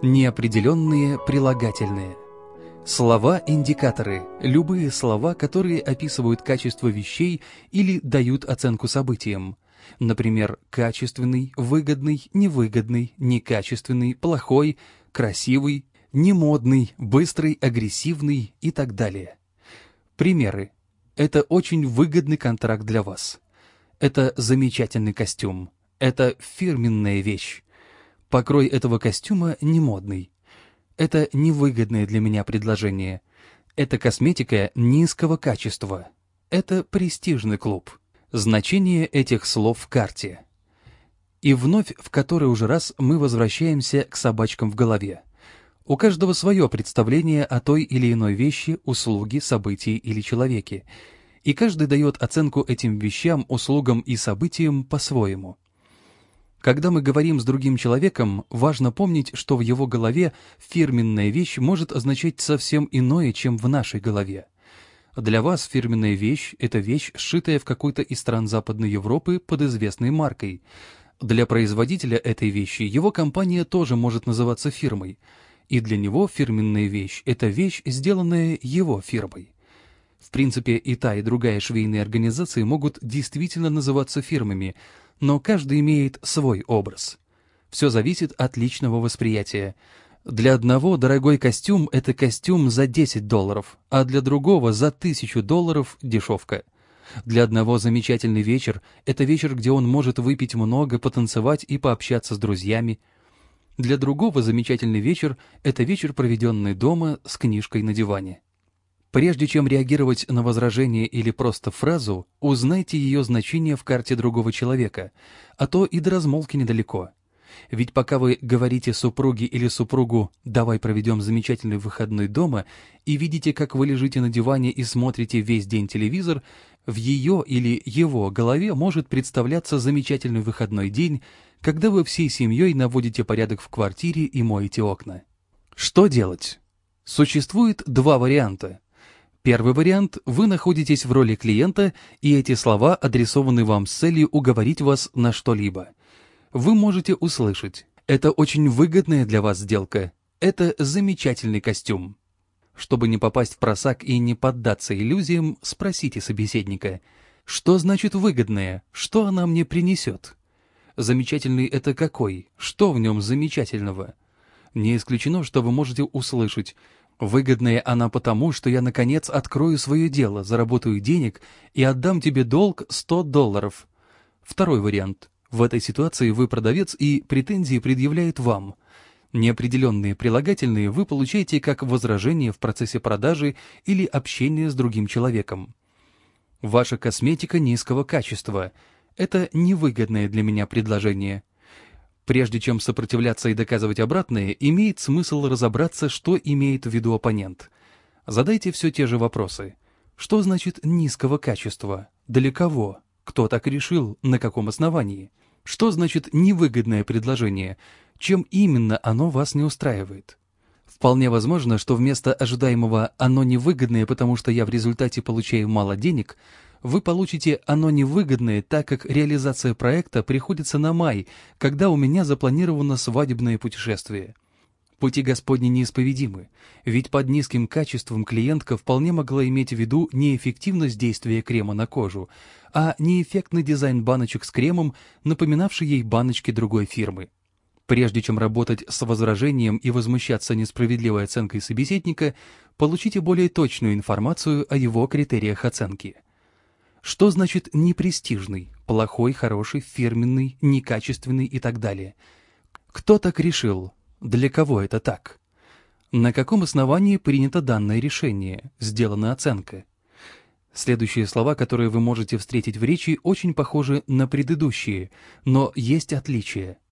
Неопределенные прилагательные. Слова-индикаторы – любые слова, которые описывают качество вещей или дают оценку событиям. Например, качественный, выгодный, невыгодный, некачественный, плохой, красивый, немодный, быстрый, агрессивный и так далее. Примеры. Это очень выгодный контракт для вас. Это замечательный костюм. Это фирменная вещь. Покрой этого костюма не модный. Это невыгодное для меня предложение. Это косметика низкого качества. Это престижный клуб. Значение этих слов в карте. И вновь в который уже раз мы возвращаемся к собачкам в голове. У каждого свое представление о той или иной вещи, услуге, событии или человеке. И каждый дает оценку этим вещам, услугам и событиям по-своему. Когда мы говорим с другим человеком, важно помнить, что в его голове фирменная вещь может означать совсем иное, чем в нашей голове. Для вас фирменная вещь – это вещь, сшитая в какой-то из стран Западной Европы под известной маркой. Для производителя этой вещи его компания тоже может называться фирмой. И для него фирменная вещь – это вещь, сделанная его фирмой. В принципе, и та, и другая швейные организации могут действительно называться фирмами – но каждый имеет свой образ. Все зависит от личного восприятия. Для одного дорогой костюм – это костюм за 10 долларов, а для другого за 1000 долларов – дешевка. Для одного замечательный вечер – это вечер, где он может выпить много, потанцевать и пообщаться с друзьями. Для другого замечательный вечер – это вечер, проведенный дома с книжкой на диване. Прежде чем реагировать на возражение или просто фразу, узнайте ее значение в карте другого человека, а то и до размолвки недалеко. Ведь пока вы говорите супруге или супругу «давай проведем замечательный выходной дома» и видите, как вы лежите на диване и смотрите весь день телевизор, в ее или его голове может представляться замечательный выходной день, когда вы всей семьей наводите порядок в квартире и моете окна. Что делать? Существует два варианта. Первый вариант – вы находитесь в роли клиента, и эти слова адресованы вам с целью уговорить вас на что-либо. Вы можете услышать «Это очень выгодная для вас сделка», «Это замечательный костюм». Чтобы не попасть в просак и не поддаться иллюзиям, спросите собеседника «Что значит выгодное? Что она мне принесет?» Замечательный – это какой? Что в нем замечательного? Не исключено, что вы можете услышать – Выгодная она потому, что я, наконец, открою свое дело, заработаю денег и отдам тебе долг 100 долларов. Второй вариант. В этой ситуации вы продавец и претензии предъявляет вам. Неопределенные прилагательные вы получаете как возражение в процессе продажи или общения с другим человеком. Ваша косметика низкого качества. Это невыгодное для меня предложение. Прежде чем сопротивляться и доказывать обратное, имеет смысл разобраться, что имеет в виду оппонент. Задайте все те же вопросы. Что значит низкого качества? Для кого? Кто так решил? На каком основании? Что значит невыгодное предложение? Чем именно оно вас не устраивает? Вполне возможно, что вместо ожидаемого «оно невыгодное, потому что я в результате получаю мало денег», вы получите оно невыгодное, так как реализация проекта приходится на май, когда у меня запланировано свадебное путешествие. Пути Господни неисповедимы, ведь под низким качеством клиентка вполне могла иметь в виду не эффективность действия крема на кожу, а неэффектный дизайн баночек с кремом, напоминавший ей баночки другой фирмы. Прежде чем работать с возражением и возмущаться несправедливой оценкой собеседника, получите более точную информацию о его критериях оценки – что значит непрестижный, плохой, хороший, фирменный, некачественный и так далее? Кто так решил? Для кого это так? На каком основании принято данное решение, сделана оценка? Следующие слова, которые вы можете встретить в речи, очень похожи на предыдущие, но есть отличия.